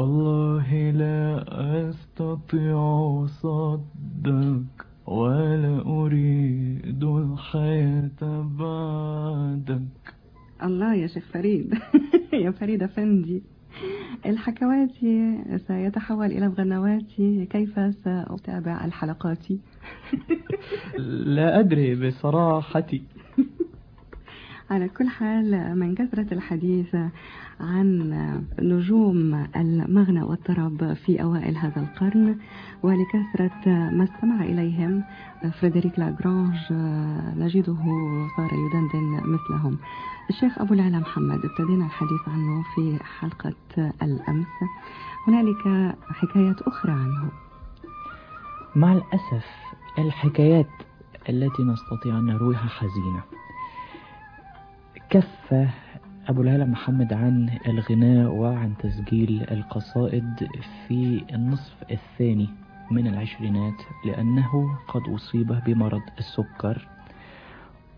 والله لا أستطيع صدك ولا أريد الحياة بعدك. الله يا شيخ فريد. يا فريد أفندي. الحكوات سيتحول إلى الغنوات. كيف سأتابع الحلقات؟ لا أدري بصراحة على كل حال من كثرة الحديث عن نجوم المغنى والطرب في أوائل هذا القرن ولكثرة ما استمع إليهم فريدريك لاغرانج نجده صار يدندن مثلهم. الشيخ أبو العلا محمد ابتدينا الحديث عنه في حلقة الأمس. هنالك حكايات أخرى عنه. مع الأسف الحكايات التي نستطيع أن نرويها حزينة. كف أبو العلا محمد عن الغناء وعن تسجيل القصائد في النصف الثاني من العشرينات لأنه قد أصيب بمرض السكر.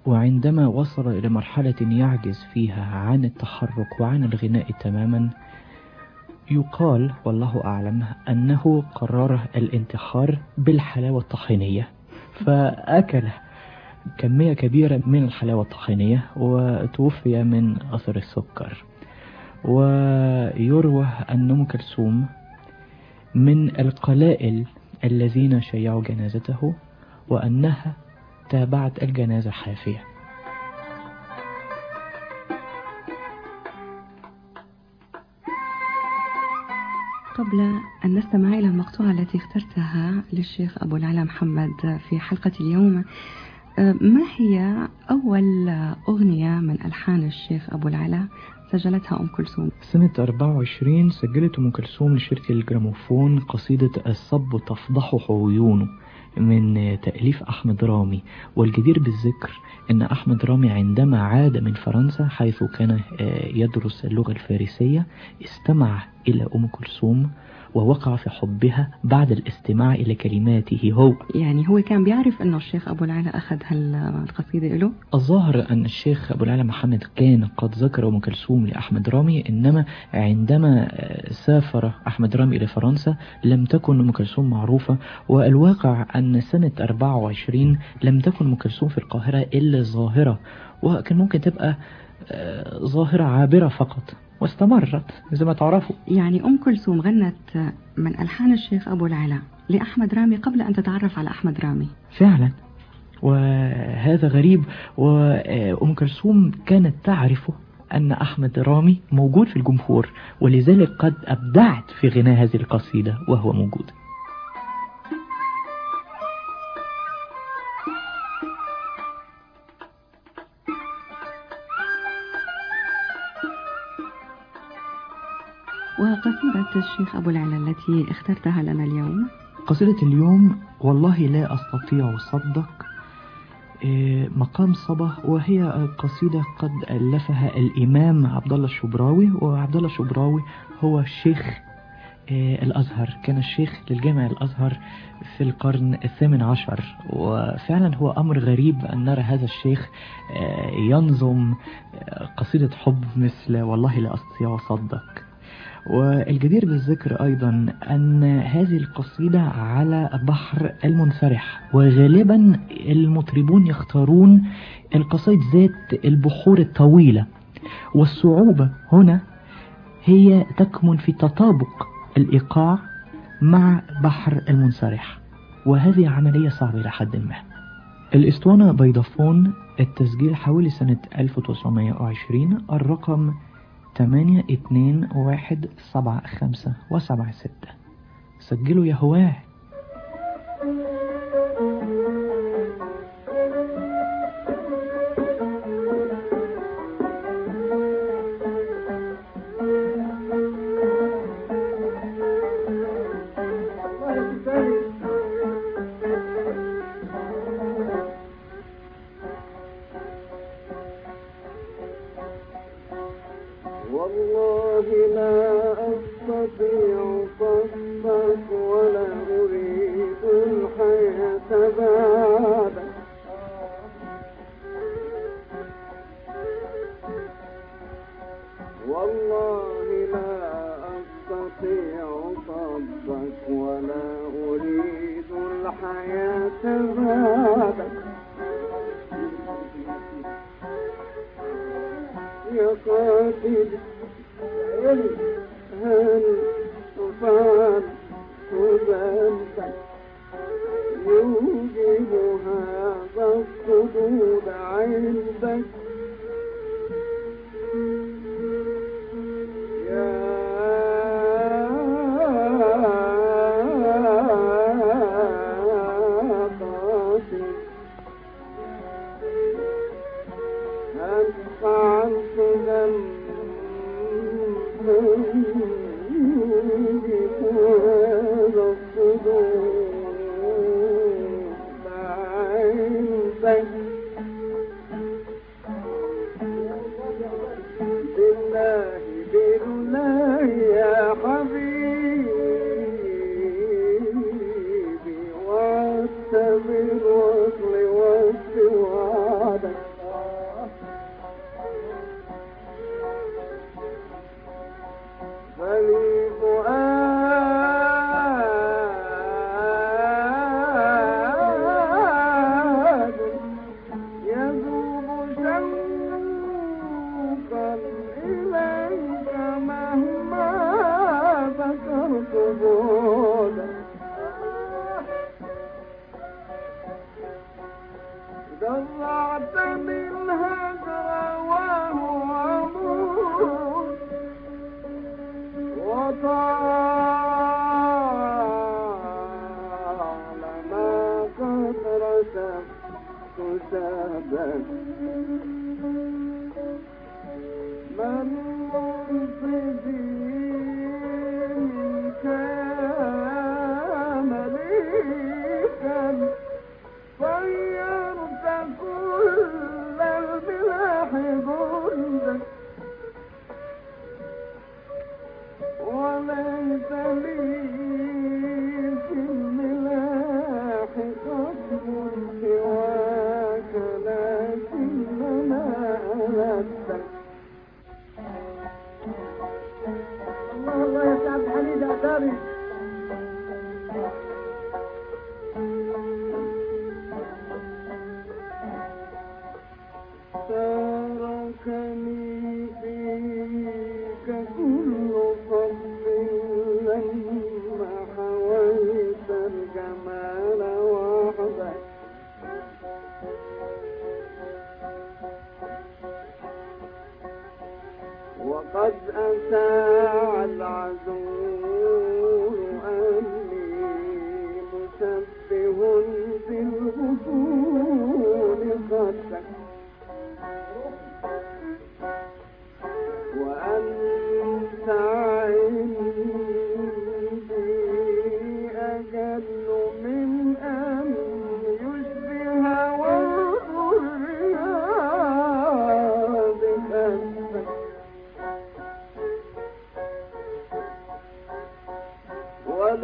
وعندما وصل إلى مرحلة يعجز فيها عن التحرك وعن الغناء تماما يقال والله أعلم أنه قرر الانتحار بالحلاوة الطحينية. فأكل كمية كبيرة من الحلاوة الطحينية وتوفي من أثر السكر. ويروى أن أم كلثوم من القلائل الذين شيعوا جنازته وأنها تابعت الجنازة حافية. قبل أن نستمع إلى المقطوعة التي اخترتها للشيخ أبو العلا محمد في حلقة اليوم ما هي أول أغنية من ألحان الشيخ أبو العلا؟ سجلتها أم كلثوم. سنة 24 سجلت أم كلثوم لشركة الجراموفون قصيدة الصب تفضح عيونه من تأليف أحمد رامي والجدير بالذكر أن أحمد رامي عندما عاد من فرنسا حيث كان يدرس اللغة الفارسية استمع إلى أم كلثوم ووقع في حبها بعد الاستماع إلى كلماته هو. يعني هو كان بيعرف أنه الشيخ أبو العلا أخذ هالقصيدة له الظاهر أن الشيخ أبو العلا محمد كان قد ذكر أم كلثوم لأحمد رامي إنما عندما سافر أحمد رامي إلى فرنسا لم تكن أم كلثوم معروفة والواقع أن سنة 24 لم تكن أم كلثوم في القاهرة إلا ظاهرة وكان ممكن تبقى ظاهرة عابرة فقط. واستمرت زي ما تعرفوا. يعني أم كلثوم غنت من ألحان الشيخ أبو العلا لأحمد رامي قبل أن تتعرف على أحمد رامي. فعلا. وهذا غريب. وأم كلثوم كانت تعرف أن أحمد رامي موجود في الجمهور ولذلك قد أبدعت في غناء هذه القصيدة وهو موجود. وقصيدة الشيخ أبو العلا التي اخترتها لنا اليوم. قصيدة اليوم والله لا أستطيع صدق مقام صبا وهي قصيدة قد ألفها الإمام عبد الله الشبراوي وعبد الله الشبراوي هو الشيخ الأزهر. كان الشيخ للجامع الأزهر في القرن الثامن عشر وفعلا هو أمر غريب أن نرى هذا الشيخ ينظم قصيدة حب مثل والله لا أستطيع صدق. والجدير بالذكر أيضا أن هذه القصيدة على بحر المنسرح وغالبا المطربون يختارون القصائد ذات البحور الطويلة. والصعوبة هنا هي تكمن في تطابق الإيقاع مع بحر المنسرح وهذه عملية صعبة إلى حد ما. الإسطوانة بيضافون التسجيل حوالي سنة 1920 الرقم تمانية اتنين واحد سبعة خمسة وسبعة ستة. سجلوا يا هواه. هل أصاب قلبك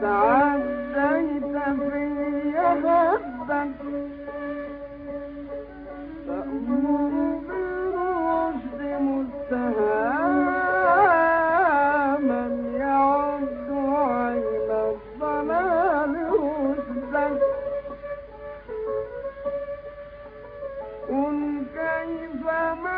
تعديت في حبك. فأمر بالرشد مستهاما يعد عين الضلال رشدا قل كيف ما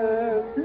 happy.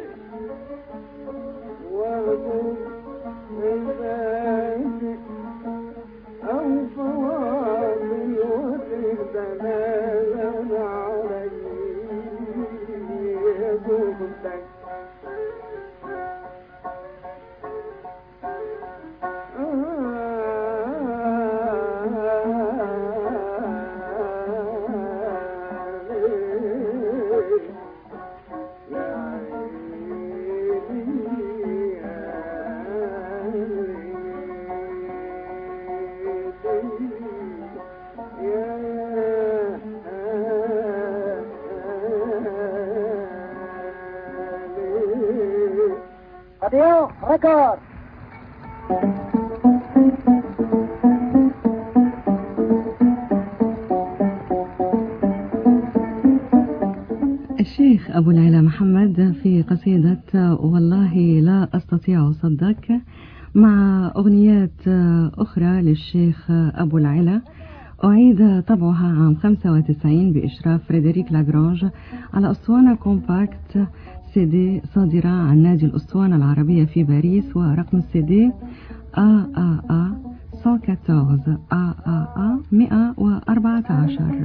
الشيخ أبو العلا محمد في قصيدة والله لا أستطيع صدك مع أغنيات أخرى للشيخ أبو العلا أعيد طبعها عام 95 بإشراف فريدريك لاجرانج على أسطوانة compact CD صادرة عن نادي الأسطوانة العربية في باريس ورقم السي دي آ 114 A A A 114